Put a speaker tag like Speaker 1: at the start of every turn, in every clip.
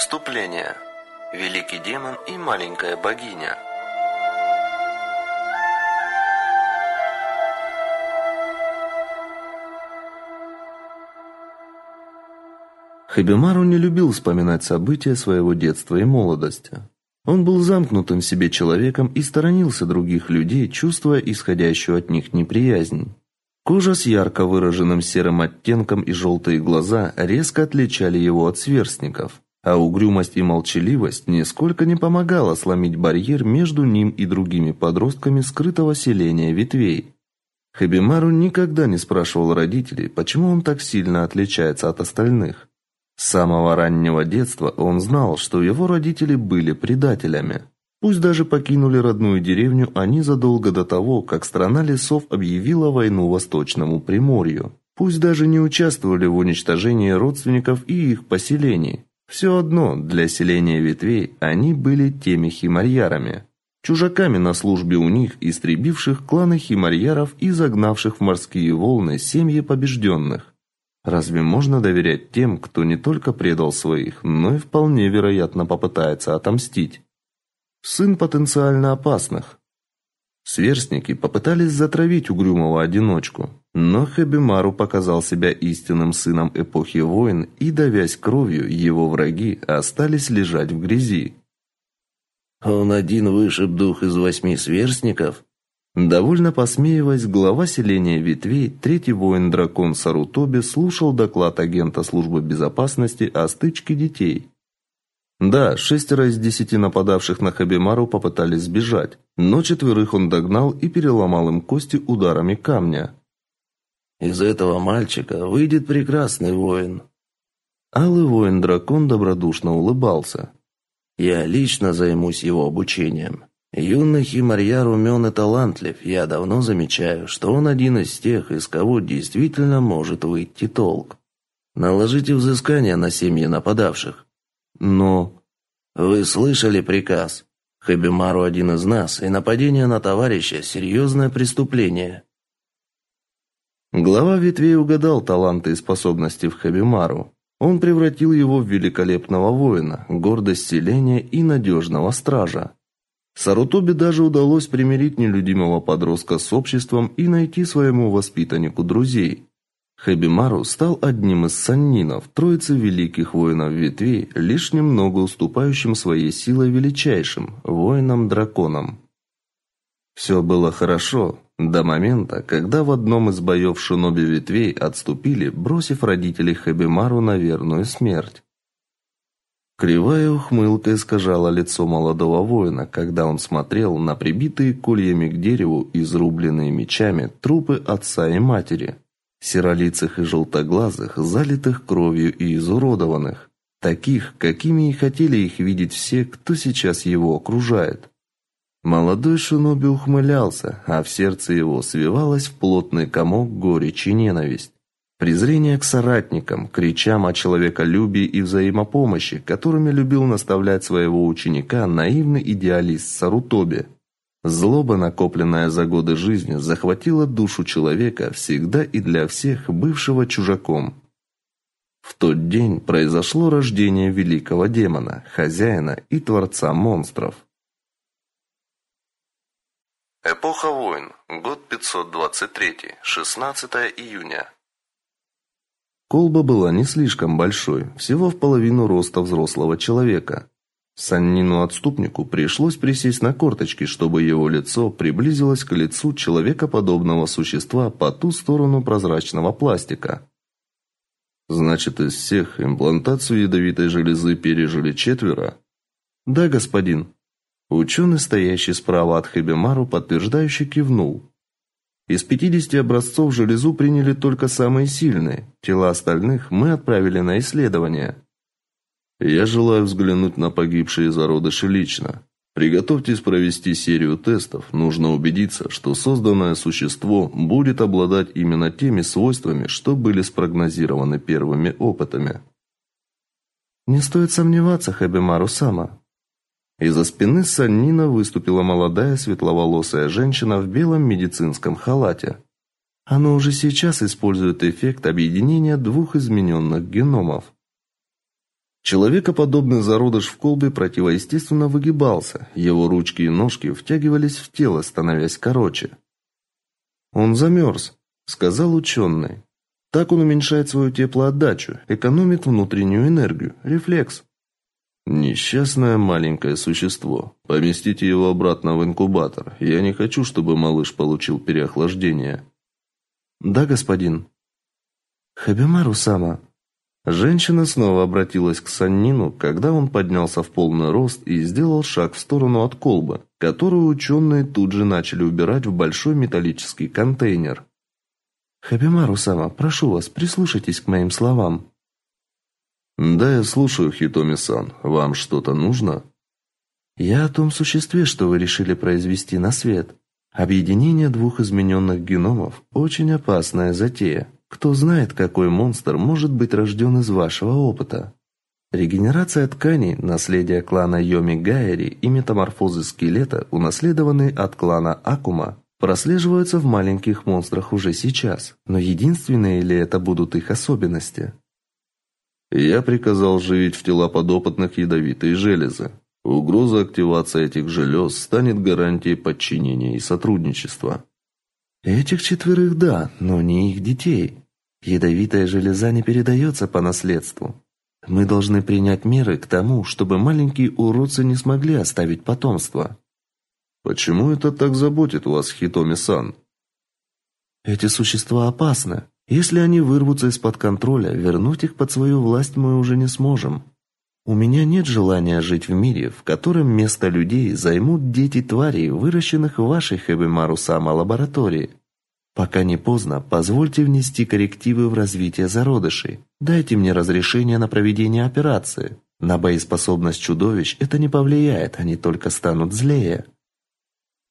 Speaker 1: Вступление. Великий демон и маленькая богиня.
Speaker 2: Хабимару не любил вспоминать события своего детства и молодости. Он был замкнутым в себе человеком и сторонился других людей, чувствуя исходящую от них неприязнь. Кожа с ярко выраженным серым оттенком и желтые глаза резко отличали его от сверстников, а угрюмость и молчаливость нисколько не помогала сломить барьер между ним и другими подростками скрытого селения ветвей. Хабимару никогда не спрашивал родителей, почему он так сильно отличается от остальных. С самого раннего детства он знал, что его родители были предателями. Пусть даже покинули родную деревню они задолго до того, как страна лесов объявила войну Восточному Приморью. Пусть даже не участвовали в уничтожении родственников и их поселений. Все одно, для селения ветвей они были теми химарьярами. Чужаками на службе у них, истребивших кланы химарьяров и загнавших в морские волны семьи побежденных. Разве можно доверять тем, кто не только предал своих, но и вполне вероятно попытается отомстить? сын потенциально опасных. Сверстники попытались затравить угрюмого одиночку, но Хабимару показал себя истинным сыном эпохи войн, и давясь кровью, его враги остались лежать в грязи.
Speaker 3: Он один вышиб дух из восьми сверстников,
Speaker 2: Довольно посмеиваясь, глава селения Ветвей, третий воин-дракон Сарутоби слушал доклад агента службы безопасности о стычке детей. Да, шестеро из десяти нападавших на Хабимару попытались сбежать, но четверых он догнал и переломал им кости ударами камня.
Speaker 3: Из этого мальчика выйдет прекрасный воин.
Speaker 2: Алый воин-дракон добродушно улыбался.
Speaker 3: Я лично займусь его обучением. Юный Химарьяр умен и талантлив. Я давно замечаю, что он один из тех, из кого действительно может выйти толк. Наложите взыскание на семьи нападавших.
Speaker 2: Но
Speaker 3: вы слышали приказ. Хабимару один из нас, и нападение на товарища серьезное преступление.
Speaker 2: Глава ветвей угадал таланты и способности в Хабимару. Он превратил его в великолепного воина, гордость селения и надежного стража. Сарутобе даже удалось примирить нелюдимого подростка с обществом и найти своему воспитаннику друзей. Хабимару стал одним из саннинов, троицы великих воинов ветвей, лишь немного уступающим своей силой величайшим воинам-драконам. Все было хорошо до момента, когда в одном из боев шиноби ветвей отступили, бросив родителей Хабимару на верную смерть. Кривая ухмылка искажала лицо молодого воина, когда он смотрел на прибитые кольями к дереву изрубленные мечами трупы отца и матери серолицых и желтоглазых, залитых кровью и изуродованных, таких, какими и хотели их видеть все, кто сейчас его окружает. Молодой шиноби ухмылялся, а в сердце его свивалась в плотный комок горечь и ненависть. Презрение к соратникам, к речам о человеколюбии и взаимопомощи, которыми любил наставлять своего ученика наивный идеалист Сарутоби – Злоба, накопленная за годы жизни, захватила душу человека всегда и для всех бывшего чужаком. В тот день произошло рождение великого демона, хозяина и творца монстров.
Speaker 1: Эпоха войн. Год 523. 16 июня.
Speaker 2: Колба была не слишком большой, всего в половину роста взрослого человека. Саннину-отступнику пришлось присесть на корточки, чтобы его лицо приблизилось к лицу человекоподобного существа по ту сторону прозрачного пластика. Значит, из всех имплантацию ядовитой железы пережили четверо? Да, господин. Ученый, стоящий справа от Хебемару, подтверждающе кивнул. Из 50 образцов железу приняли только самые сильные. Тела остальных мы отправили на исследование. Я желаю взглянуть на погибшие зародыши лично. Приготовьтесь провести серию тестов. Нужно убедиться, что созданное существо будет обладать именно теми свойствами, что были спрогнозированы первыми опытами. Не стоит сомневаться, Хабимару Сама. Из-за спины Саннина выступила молодая светловолосая женщина в белом медицинском халате. Оно уже сейчас использует эффект объединения двух измененных геномов. Человекоподобный зародыш в колбе противоестественно выгибался, его ручки и ножки втягивались в тело, становясь короче. «Он замерз», — сказал ученый. «Так он уменьшает свою теплоотдачу, экономит внутреннюю энергию, рефлекс». «Несчастное маленькое существо. Поместите его обратно в инкубатор. Я не хочу, чтобы малыш получил переохлаждение».
Speaker 3: «Да, господин». «Хабимару-сама»,
Speaker 2: Женщина снова обратилась к Саннину, когда он поднялся в полный рост и сделал шаг в сторону от колбы, которую ученые тут же начали убирать в большой металлический контейнер.
Speaker 3: «Хабимару-сама, прошу вас, прислушайтесь к моим словам».
Speaker 2: «Да, я слушаю, Хитоми-сан. Вам что-то нужно?»
Speaker 3: «Я о том существе, что вы решили произвести на свет. Объединение двух измененных геномов – очень опасная затея. Кто знает, какой монстр может быть рожден из вашего опыта? Регенерация тканей, наследие клана Йоми Гайри и метаморфозы скелета, унаследованные от клана Акума, прослеживаются в маленьких монстрах уже сейчас. Но единственные ли это будут их особенности?
Speaker 2: Я приказал живить в тела подопытных ядовитые железы. Угроза активации этих желез станет гарантией подчинения и сотрудничества.
Speaker 3: Этих четверых да, но не их детей. Ядовитая железа не передается по наследству. Мы должны принять меры к тому, чтобы маленькие уродцы не смогли оставить потомство.
Speaker 2: Почему это так заботит вас, Хитоми-сан?
Speaker 3: Эти существа опасны. Если они вырвутся из-под контроля, вернуть их под свою власть мы уже не сможем. У меня нет желания жить в мире, в котором место людей займут дети тварей, выращенных в вашей Хэбимару-сама лаборатории. Пока не поздно, позвольте внести коррективы в развитие зародышей. Дайте мне разрешение на проведение операции. На боеспособность чудовищ это не повлияет, они только станут злее.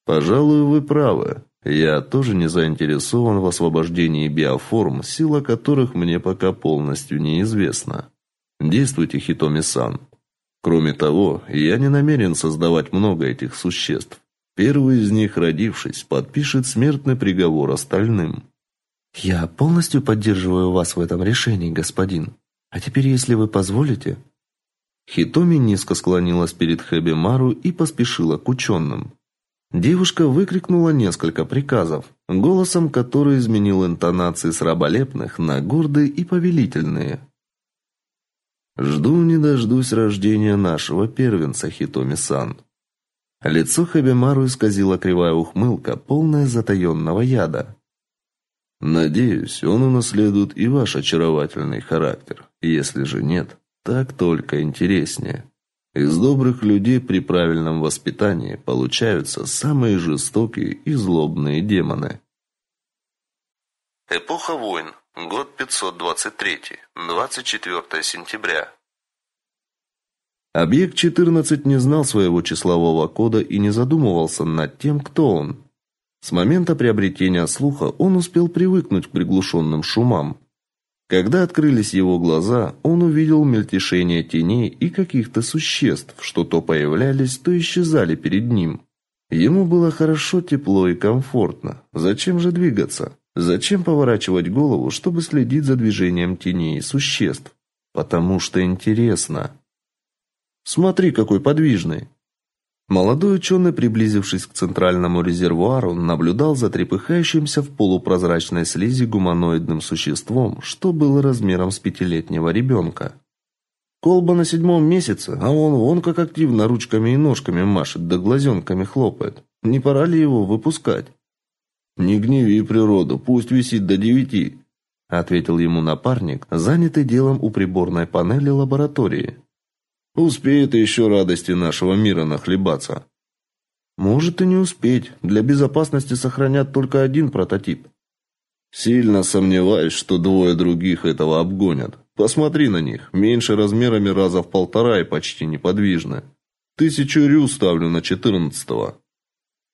Speaker 2: Пожалуй, вы правы. Я тоже не заинтересован в освобождении биоформ, сила которых мне пока полностью неизвестна. Действуйте, Хитоми-сан. Кроме того, я не намерен создавать много этих существ. Первый из них, родившись, подпишет смертный приговор остальным.
Speaker 3: Я полностью поддерживаю вас в этом решении, господин. А теперь, если вы позволите,
Speaker 2: Хитоми низко склонилась перед Хэби Мару и поспешила к ученым. Девушка выкрикнула несколько приказов, голосом который изменил интонации с раболепных на гордые и повелительные. Жду не дождусь рождения нашего первенца Хитоми-сан. Лицо Хабимару исказила кривая ухмылка, полная затаенного яда. Надеюсь, он унаследует и ваш очаровательный характер. Если же нет, так только интереснее. Из добрых людей при правильном воспитании получаются самые жестокие и злобные демоны. Эпоха войн. Год 523. 24 сентября. Объект 14 не знал своего числового кода и не задумывался над тем, кто он. С момента приобретения слуха он успел привыкнуть к приглушенным шумам. Когда открылись его глаза, он увидел мельтешение теней и каких-то существ, что то появлялись, то исчезали перед ним. Ему было хорошо, тепло и комфортно. Зачем же двигаться? Зачем поворачивать голову, чтобы следить за движением теней и существ? Потому что интересно. Смотри, какой подвижный. Молодой ученый, приблизившись к центральному резервуару, наблюдал за трепыхающимся в полупрозрачной слизи гуманоидным существом, что было размером с пятилетнего ребенка. Колба на седьмом месяце, а он вон как активно ручками и ножками машет, да глазенками хлопает. Не пора ли его выпускать? Не гневи природу, пусть висит до девяти, ответил ему напарник, занятый делом у приборной панели лаборатории. Успеет еще радости нашего мира нахлебаться. Может и не успеть. Для безопасности сохранят только один прототип. Сильно сомневаюсь, что двое других этого обгонят. Посмотри на них, меньше размерами раза в полтора и почти неподвижны. Тысячу рю ставлю на четырнадцатого.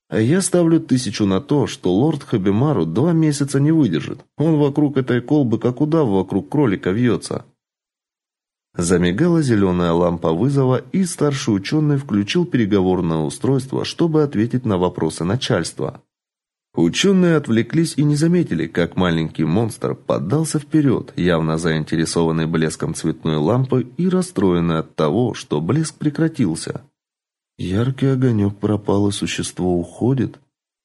Speaker 2: А я ставлю тысячу на то, что лорд Хабимару два месяца не выдержит. Он вокруг этой колбы как удав вокруг кролика вьется. Замигала зеленая лампа вызова, и старший ученый включил переговорное устройство, чтобы ответить на вопросы начальства. Ученые отвлеклись и не заметили, как маленький монстр поддался вперед, явно заинтересованный блеском цветной лампы и расстроенный от того, что блеск прекратился. Яркий огонек пропал, и существо уходит.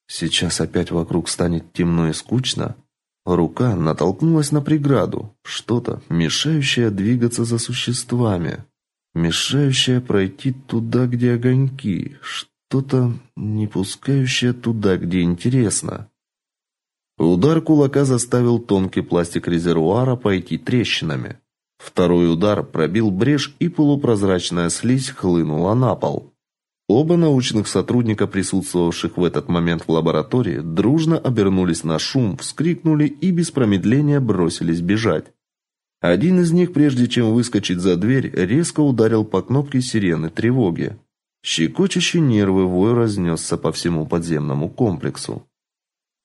Speaker 2: Сейчас опять вокруг станет темно и скучно. Рука натолкнулась на преграду, что-то, мешающее двигаться за существами, мешающее пройти туда, где огоньки, что-то, не пускающее туда, где интересно. Удар кулака заставил тонкий пластик резервуара пойти трещинами. Второй удар пробил брешь, и полупрозрачная слизь хлынула на пол. Оба научных сотрудника, присутствовавших в этот момент в лаборатории, дружно обернулись на шум, вскрикнули и без промедления бросились бежать. Один из них, прежде чем выскочить за дверь, резко ударил по кнопке сирены тревоги. Щекочущий нервы вой разнесся по всему подземному комплексу.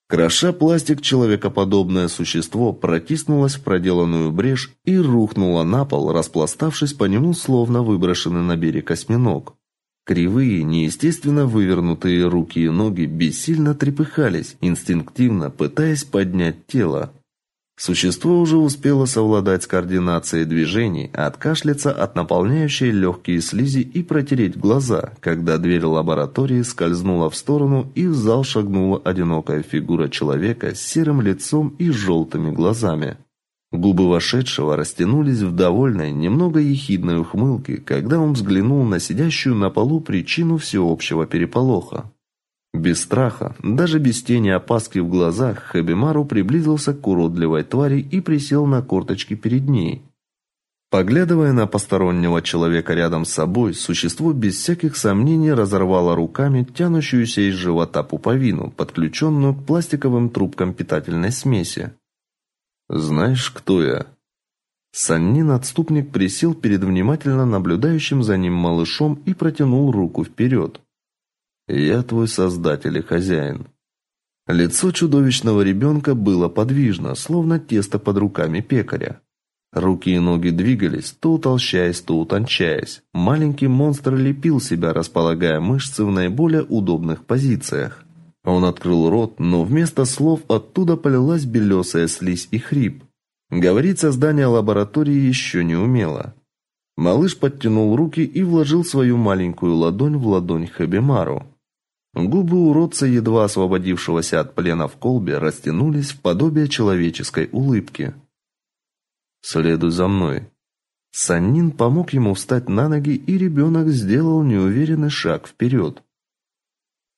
Speaker 2: Кроша пластик, человекоподобное существо протиснулось в проделанную брешь и рухнуло на пол, распластавшись по нему, словно выброшенный на берег осьминог. Кривые, неестественно вывернутые руки и ноги бессильно трепыхались, инстинктивно пытаясь поднять тело. Существо уже успело совладать с координацией движений, откашляться от наполняющей легкие слизи и протереть глаза, когда дверь лаборатории скользнула в сторону и в зал шагнула одинокая фигура человека с серым лицом и желтыми глазами. Губы вошедшего растянулись в довольной, немного ехидной ухмылке, когда он взглянул на сидящую на полу причину всеобщего переполоха. Без страха, даже без тени опаски в глазах, Хабимару приблизился к уродливой твари и присел на корточки перед ней. Поглядывая на постороннего человека рядом с собой, существо без всяких сомнений разорвало руками тянущуюся из живота пуповину, подключенную к пластиковым трубкам питательной смеси. «Знаешь, кто я?» Саннин-отступник присел перед внимательно наблюдающим за ним малышом и протянул руку вперед. Я твой создатель и хозяин. Лицо чудовищного ребенка было подвижно, словно тесто под руками пекаря. Руки и ноги двигались, то утолщаясь, то утончаясь. Маленький монстр лепил себя, располагая мышцы в наиболее удобных позициях. Он открыл рот, но вместо слов оттуда полилась белесая слизь и хрип. Говорить создание лаборатории еще не умело. Малыш подтянул руки и вложил свою маленькую ладонь в ладонь Хабимару. Губы уродца, едва освободившегося от плена в колбе, растянулись в подобие человеческой улыбки. «Следуй за мной». Саннин помог ему встать на ноги, и ребенок сделал неуверенный шаг вперед.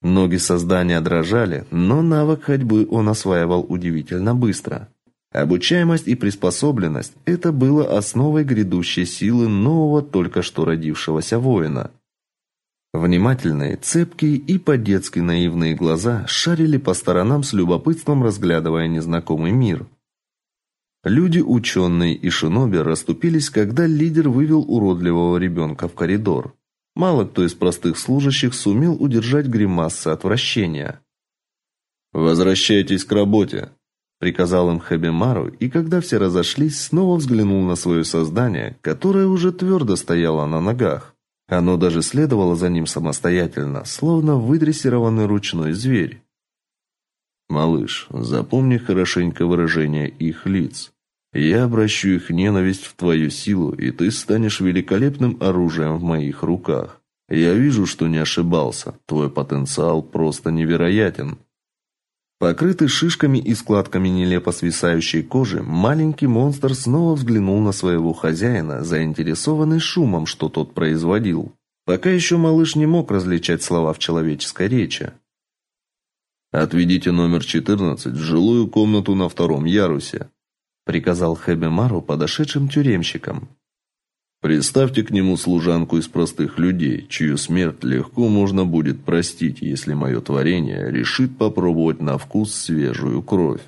Speaker 2: Ноги создания дрожали, но навык ходьбы он осваивал удивительно быстро. Обучаемость и приспособленность – это было основой грядущей силы нового только что родившегося воина – Внимательные, цепкие и по-детски наивные глаза шарили по сторонам с любопытством, разглядывая незнакомый мир. Люди, ученые и шиноби расступились, когда лидер вывел уродливого ребенка в коридор. Мало кто из простых служащих сумел удержать гримасы отвращения. «Возвращайтесь к работе», – приказал им Хабимару, и когда все разошлись, снова взглянул на свое создание, которое уже твердо стояло на ногах. Оно даже следовало за ним самостоятельно, словно выдрессированный ручной зверь. Малыш, запомни хорошенько выражение их лиц. Я обращу их ненависть в твою силу, и ты станешь великолепным оружием в моих руках. Я вижу, что не ошибался. Твой потенциал просто невероятен. Покрытый шишками и складками нелепо свисающей кожи, маленький монстр снова взглянул на своего хозяина, заинтересованный шумом, что тот производил. Пока еще малыш не мог различать слова в человеческой речи. «Отведите номер 14 в жилую комнату на втором ярусе», приказал Хебемару подошедшим тюремщикам. Представьте к нему служанку из простых людей, чью смерть легко можно будет простить, если мое творение решит попробовать на вкус свежую кровь.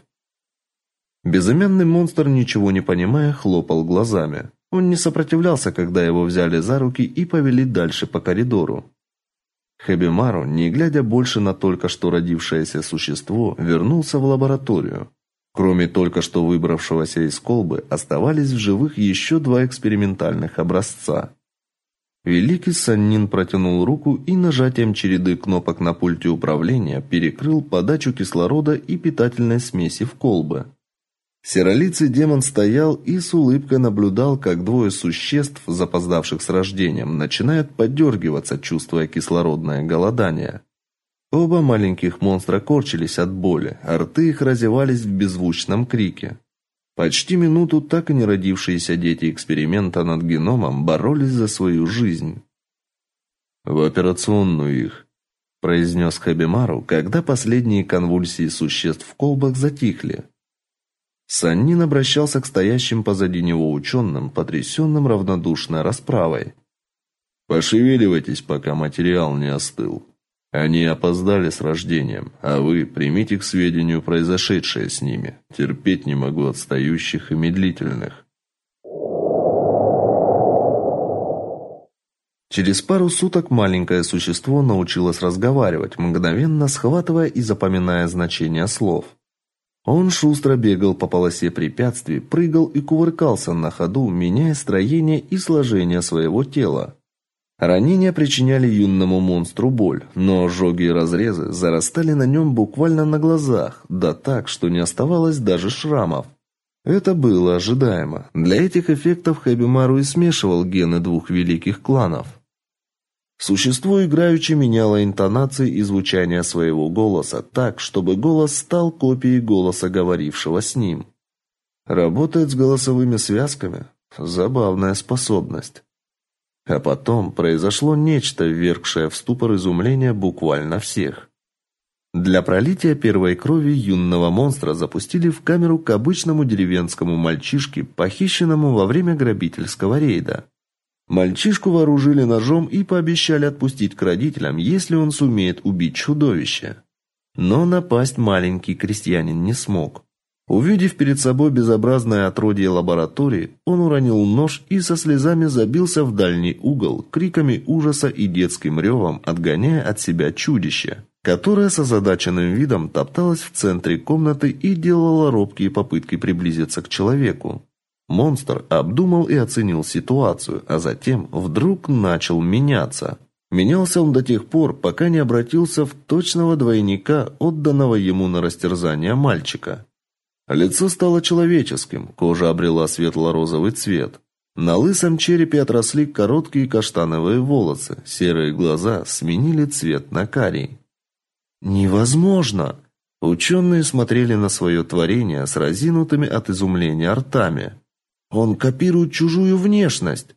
Speaker 2: Безымянный монстр, ничего не понимая, хлопал глазами. Он не сопротивлялся, когда его взяли за руки и повели дальше по коридору. Хебимару, не глядя больше на только что родившееся существо, вернулся в лабораторию. Кроме только что выбравшегося из колбы, оставались в живых еще два экспериментальных образца. Великий Саннин протянул руку и нажатием череды кнопок на пульте управления перекрыл подачу кислорода и питательной смеси в колбы. Серолицый демон стоял и с улыбкой наблюдал, как двое существ, запоздавших с рождением, начинают подергиваться, чувствуя кислородное голодание. Оба маленьких монстра корчились от боли, а рты их разевались в беззвучном крике. Почти минуту так и не родившиеся дети эксперимента над геномом боролись за свою жизнь. «В операционную их», – произнес Хабимару, когда последние конвульсии существ в колбах затихли. Саннин обращался к стоящим позади него ученым, потрясенным равнодушной расправой. «Пошевеливайтесь, пока материал не остыл». Они опоздали с рождением, а вы примите к сведению произошедшее с ними. Терпеть не могу отстающих и медлительных. Через пару суток маленькое существо научилось разговаривать, мгновенно схватывая и запоминая значения слов. Он шустро бегал по полосе препятствий, прыгал и кувыркался на ходу, меняя строение и сложение своего тела. Ранения причиняли юному монстру боль, но ожоги и разрезы зарастали на нем буквально на глазах, да так, что не оставалось даже шрамов. Это было ожидаемо. Для этих эффектов Хабимару и смешивал гены двух великих кланов. Существо играючи меняло интонации и звучание своего голоса так, чтобы голос стал копией голоса говорившего с ним. Работает с голосовыми связками. Забавная способность. А потом произошло нечто, ввергшее в ступор изумления буквально всех. Для пролития первой крови юного монстра запустили в камеру к обычному деревенскому мальчишке, похищенному во время грабительского рейда. Мальчишку вооружили ножом и пообещали отпустить к родителям, если он сумеет убить чудовище. Но напасть маленький крестьянин не смог. Увидев перед собой безобразное отродье лаборатории, он уронил нож и со слезами забился в дальний угол, криками ужаса и детским ревом отгоняя от себя чудище, которое с озадаченным видом топталось в центре комнаты и делало робкие попытки приблизиться к человеку. Монстр обдумал и оценил ситуацию, а затем вдруг начал меняться. Менялся он до тех пор, пока не обратился в точного двойника, отданного ему на растерзание мальчика. Лицо стало человеческим, кожа обрела светло-розовый цвет. На лысом черепе отросли короткие каштановые волосы, серые глаза сменили цвет на карий. «Невозможно!» Ученые смотрели на свое творение с разинутыми от изумления ртами. «Он копирует чужую внешность!»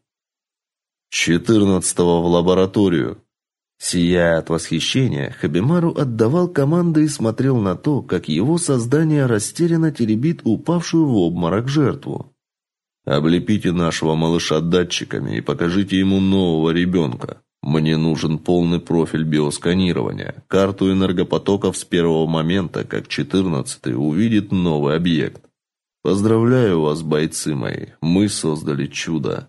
Speaker 2: «Четырнадцатого в лабораторию!» Сияя от восхищения, Хабимару отдавал команды и смотрел на то, как его создание растерянно теребит упавшую в обморок жертву. «Облепите нашего малыша датчиками и покажите ему нового ребенка. Мне нужен полный профиль биосканирования, карту энергопотоков с первого момента, как четырнадцатый увидит новый объект. Поздравляю вас, бойцы мои, мы создали чудо».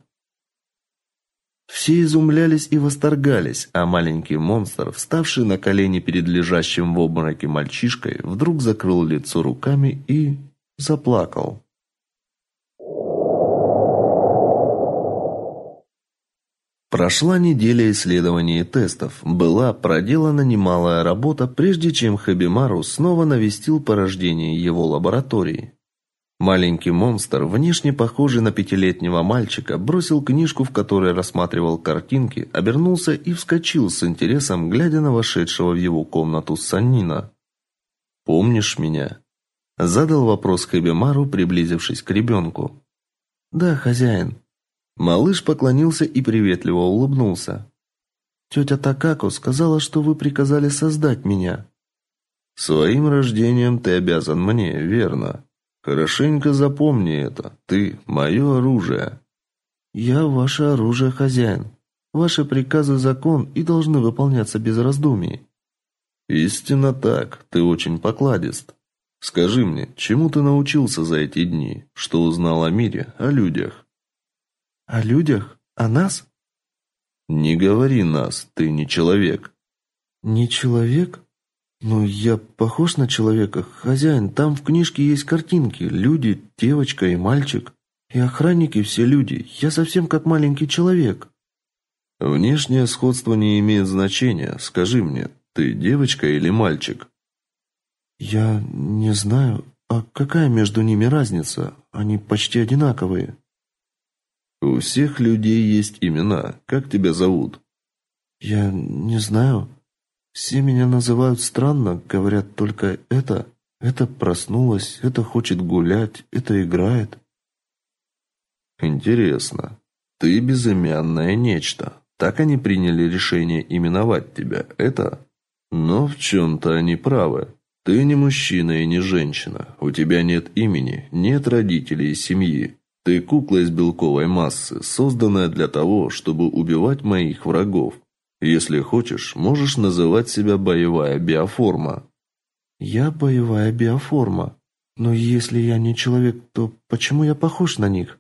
Speaker 2: Все изумлялись и восторгались, а маленький монстр, вставший на колени перед лежащим в обмороке мальчишкой, вдруг закрыл лицо руками и заплакал. Прошла неделя исследований и тестов. Была проделана немалая работа, прежде чем Хабимару снова навестил порождение его лаборатории. Маленький монстр, внешне похожий на пятилетнего мальчика, бросил книжку, в которой рассматривал картинки, обернулся и вскочил с интересом, глядя на вошедшего в его комнату Саннина. «Помнишь меня?» Задал вопрос Хабимару, приблизившись к ребенку. «Да, хозяин». Малыш поклонился и приветливо улыбнулся. «Тетя Такако сказала, что вы приказали создать меня». «Своим рождением ты обязан мне, верно?» Хорошенько запомни это. Ты мое оружие. Я ваше оружие, хозяин. Ваши приказы закон и должны выполняться без раздумий. Истинно так. Ты очень покладист. Скажи мне, чему ты научился за эти дни? Что узнал о мире, о людях? О людях? О нас? Не говори нас, ты не человек. Не человек? «Ну, я похож на человека. Хозяин, там в книжке есть картинки. Люди, девочка и мальчик. И охранники все люди. Я совсем как маленький человек». Внешнее сходство не имеет значения. Скажи мне, ты девочка или мальчик?
Speaker 3: Я не знаю, а какая между ними разница? Они почти одинаковые.
Speaker 2: У всех людей есть имена. Как тебя зовут?
Speaker 3: Я не знаю. Все меня называют странно, говорят только это. Это проснулась, это хочет гулять, это играет.
Speaker 2: Интересно. Ты безымянное нечто. Так они приняли решение именовать тебя. Это? Но в чем-то они правы. Ты не мужчина и не женщина. У тебя нет имени, нет родителей и семьи. Ты кукла из белковой массы, созданная для того, чтобы убивать моих врагов. Если хочешь, можешь называть себя боевая биоформа.
Speaker 3: Я боевая биоформа. Но если я не человек, то почему я похож на них?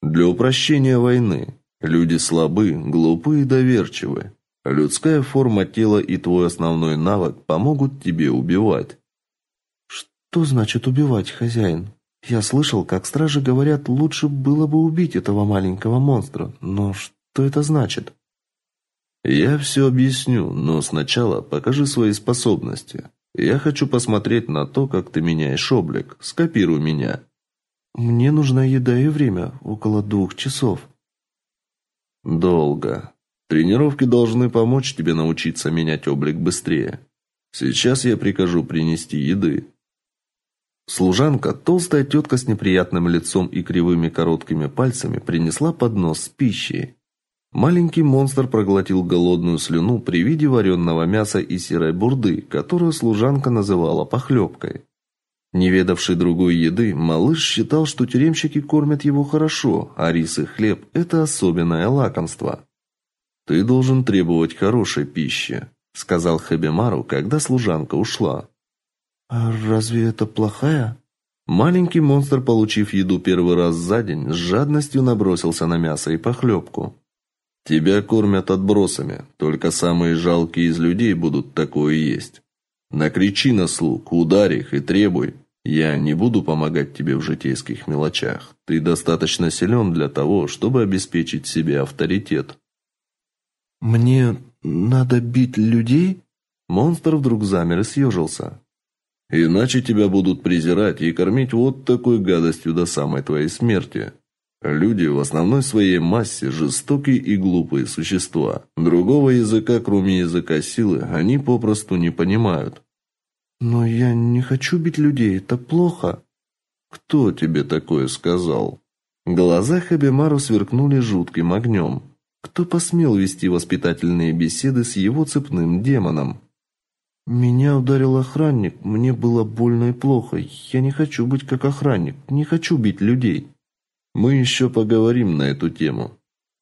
Speaker 2: Для упрощения войны. Люди слабы, глупы и доверчивы. Людская форма тела и твой основной навык помогут тебе убивать.
Speaker 3: Что значит убивать, хозяин? Я слышал, как стражи говорят, лучше было бы убить этого маленького монстра. Но что это значит?
Speaker 2: Я все объясню, но сначала покажи свои способности. Я хочу посмотреть на то, как ты меняешь облик. Скопируй меня.
Speaker 3: Мне нужна еда и время, около двух часов.
Speaker 2: Долго. Тренировки должны помочь тебе научиться менять облик быстрее. Сейчас я прикажу принести еды. Служанка, толстая тетка с неприятным лицом и кривыми короткими пальцами, принесла поднос с пищей. Маленький монстр проглотил голодную слюну при виде вареного мяса и серой бурды, которую служанка называла похлебкой. Не ведавший другой еды, малыш считал, что тюремщики кормят его хорошо, а рис и хлеб – это особенное лакомство. «Ты должен требовать хорошей пищи», – сказал Хабимару, когда служанка ушла.
Speaker 3: «А разве это плохая?»
Speaker 2: Маленький монстр, получив еду первый раз за день, с жадностью набросился на мясо и похлебку. «Тебя кормят отбросами, только самые жалкие из людей будут такое есть. Накричи на слуг, ударь их и требуй. Я не буду помогать тебе в житейских мелочах. Ты достаточно силен для того, чтобы обеспечить себе авторитет».
Speaker 3: «Мне надо бить людей?»
Speaker 2: Монстр вдруг замер и съежился. «Иначе тебя будут презирать и кормить вот такой гадостью до самой твоей смерти. Люди в основной своей массе жестокие и глупые существа. Другого языка, кроме языка силы, они попросту не понимают».
Speaker 3: «Но я не хочу бить людей, это плохо».
Speaker 2: «Кто тебе такое сказал?» Глаза Хабимару сверкнули жутким огнем. Кто посмел вести воспитательные беседы с его цепным демоном?
Speaker 3: Меня ударил охранник, мне было больно и плохо. Я не хочу быть как охранник, не хочу бить людей.
Speaker 2: Мы еще поговорим на эту тему.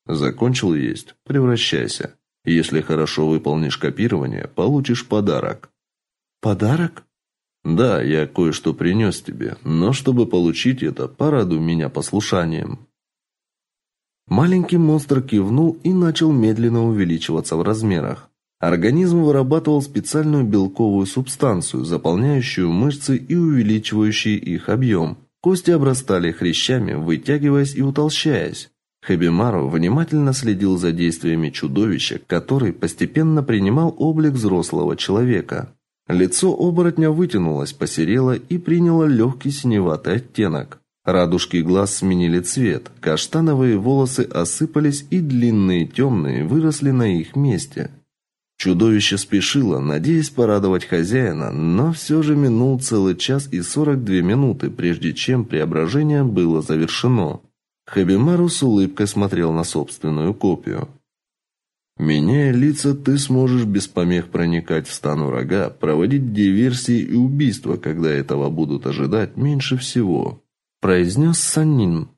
Speaker 2: Закончил есть. Превращайся. Если хорошо выполнишь копирование, получишь подарок.
Speaker 3: Подарок?
Speaker 2: Да, я кое-что принес тебе, но чтобы получить это, порадуй меня послушанием.
Speaker 3: Маленький монстр кивнул и начал медленно увеличиваться в размерах. Организм вырабатывал специальную белковую субстанцию, заполняющую мышцы и увеличивающую их объем. Кости обрастали хрящами, вытягиваясь и утолщаясь. Хабимару внимательно следил за действиями чудовища, который постепенно принимал облик взрослого человека. Лицо оборотня вытянулось, посерело и приняло легкий синеватый оттенок. Радужки глаз сменили цвет, каштановые волосы осыпались и длинные темные выросли на их месте. Чудовище спешило, надеясь порадовать хозяина, но все же минул целый час и сорок две минуты, прежде чем преображение было завершено. Хабимару с улыбкой смотрел на собственную копию.
Speaker 2: Меняя лица, ты сможешь без помех проникать в стан врага, проводить диверсии и убийства, когда этого будут ожидать меньше всего
Speaker 3: произнес Саннин.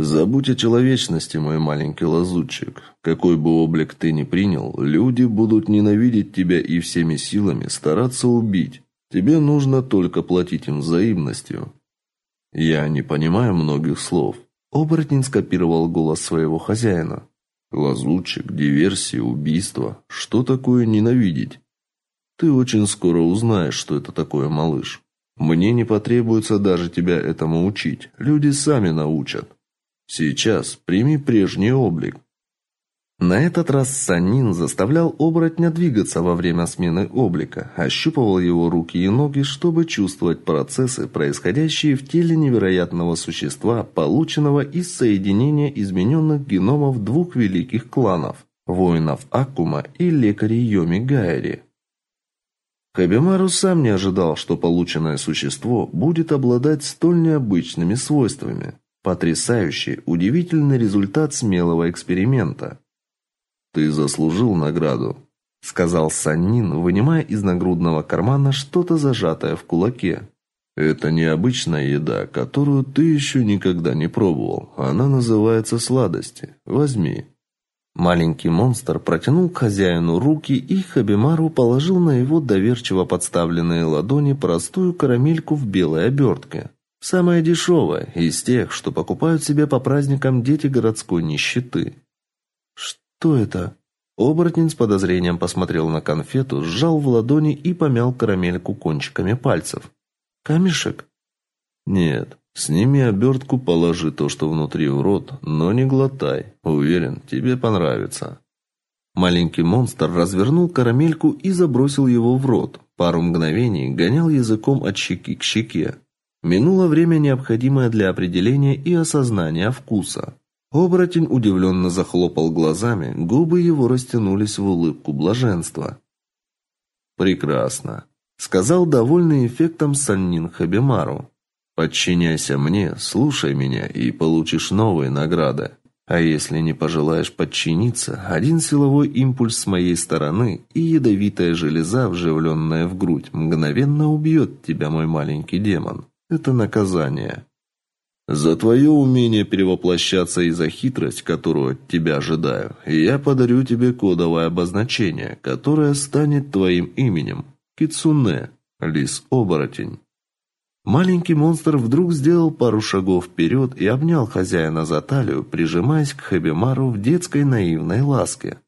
Speaker 2: Забудь о человечности, мой маленький лазутчик. Какой бы облик ты ни принял, люди будут ненавидеть тебя и всеми силами стараться убить. Тебе нужно только платить им взаимностью. Я не понимаю многих слов.
Speaker 3: Оборотень скопировал голос своего хозяина.
Speaker 2: Лазутчик, диверсия, убийство. Что такое ненавидеть? Ты очень скоро узнаешь, что это такое, малыш. Мне не потребуется даже тебя этому учить. Люди сами научат. Сейчас прими прежний облик. На этот раз Санин заставлял оборотня двигаться во время смены облика, ощупывал его руки и ноги, чтобы чувствовать процессы, происходящие в теле невероятного существа, полученного из соединения измененных геномов двух великих кланов – воинов Акума и лекарей Йоми Гайри. Хабимару сам не ожидал, что полученное существо будет обладать столь необычными свойствами. Потрясающий, удивительный результат смелого эксперимента – ты заслужил награду, сказал Саннин, вынимая из нагрудного кармана что-то зажатое в кулаке. Это необычная еда, которую ты еще никогда не пробовал. Она называется сладости. Возьми. Маленький монстр протянул к хозяину руки, и Хабимару положил на его доверчиво подставленные ладони простую карамельку в белой обертке. Самая дешевая из тех, что покупают себе по праздникам дети городской нищеты. «Что это?» Оборотень с подозрением посмотрел на конфету, сжал в ладони и помял карамельку кончиками пальцев. «Камешек?» «Нет. Сними обертку, положи то, что внутри в рот, но не глотай. Уверен, тебе понравится». Маленький монстр развернул карамельку и забросил его в рот. Пару мгновений гонял языком от щеки к щеке. Минуло время, необходимое для определения и осознания вкуса. Оборотень удивленно захлопал глазами, губы его растянулись в улыбку блаженства. «Прекрасно», — сказал довольный эффектом Саннин Хабимару. «Подчиняйся мне, слушай меня, и получишь новые награды. А если не пожелаешь подчиниться, один силовой импульс с моей стороны и ядовитая железа, вживленная в грудь, мгновенно убьет тебя, мой маленький демон. Это наказание». За твое умение перевоплощаться и за хитрость, которую от тебя ожидаю, я подарю тебе кодовое обозначение, которое станет твоим именем. Кицуне, лис-оборотень. Маленький монстр вдруг сделал пару шагов вперед и обнял хозяина за талию, прижимаясь к Хабимару в детской наивной ласке.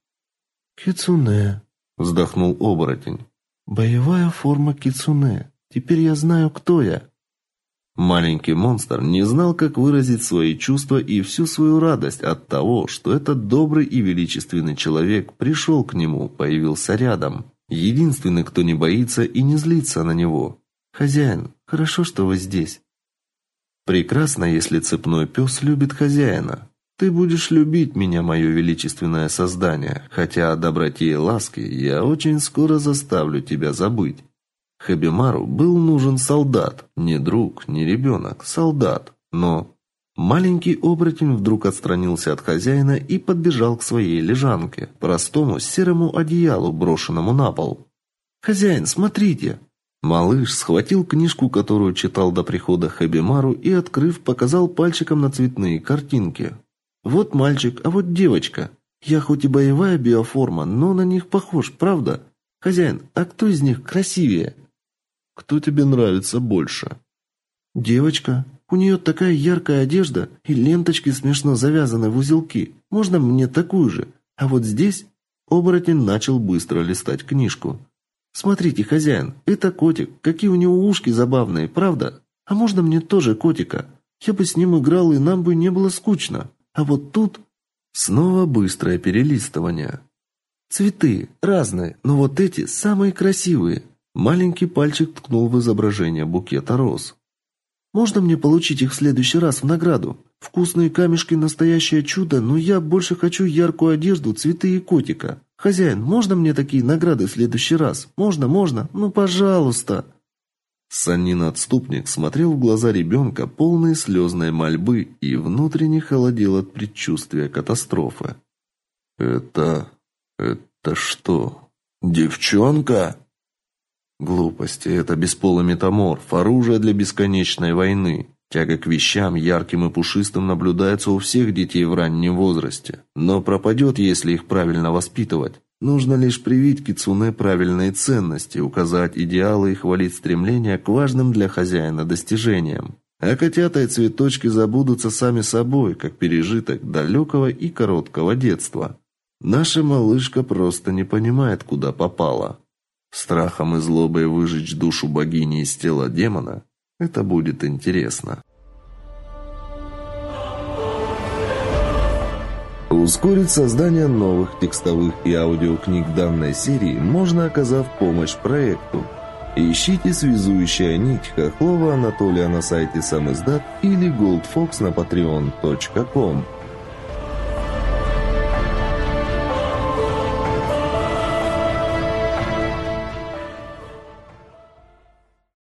Speaker 2: «Кицуне», — вздохнул оборотень. «Боевая форма кицуне. Теперь я знаю, кто я». Маленький монстр не знал, как выразить свои чувства и всю свою радость от того, что этот добрый и величественный человек пришел к нему, появился рядом. Единственный, кто не боится и не злится на него. «Хозяин, хорошо, что вы здесь». «Прекрасно, если цепной пес любит хозяина. Ты будешь любить меня, мое величественное создание, хотя о доброте и ласке я очень скоро заставлю тебя забыть». Хабимару был нужен солдат, не друг, не ребенок, солдат. Но маленький оборотень вдруг отстранился от хозяина и подбежал к своей лежанке, простому серому одеялу, брошенному на пол. «Хозяин, смотрите!» Малыш схватил книжку, которую читал до прихода Хабимару, и, открыв, показал пальчиком на цветные картинки. «Вот мальчик, а вот девочка. Я хоть и боевая биоформа, но на них похож, правда? Хозяин, а кто из них красивее?» Кто тебе нравится больше? Девочка. У нее такая яркая одежда и ленточки смешно завязаны в узелки. Можно мне такую же? А вот здесь оборотень начал быстро листать книжку. Смотрите, хозяин, это котик. Какие у него ушки забавные, правда? А можно мне тоже котика? Я бы с ним играл, и нам бы не было скучно. А вот тут снова быстрое перелистывание. Цветы разные, но вот эти самые красивые. Маленький пальчик ткнул в изображение букета роз. «Можно мне получить их в следующий раз в награду? Вкусные камешки – настоящее чудо, но я больше хочу яркую одежду, цветы и котика. Хозяин, можно мне такие награды в следующий раз? Можно, можно? Ну, пожалуйста!» Саннин-отступник смотрел в глаза ребенка, полные слезной мольбы, и внутренне холодел от предчувствия катастрофы. «Это... это что? Девчонка?» Глупости. Это бесполый метаморф, оружие для бесконечной войны. Тяга к вещам, ярким и пушистым, наблюдается у всех детей в раннем возрасте. Но пропадет, если их правильно воспитывать. Нужно лишь привить кицуне правильные ценности, указать идеалы и хвалить стремления к важным для хозяина достижениям. А котята и цветочки забудутся сами собой, как пережиток далекого и короткого детства. Наша малышка просто не понимает, куда попала. Страхом и злобой выжечь душу богини из тела демона – это будет интересно. Ускорить создание новых текстовых и аудиокниг данной серии можно, оказав помощь проекту. Ищите «Связующая нить» Хохлова Анатолия на сайте Самиздат или Goldfox на patreon.com.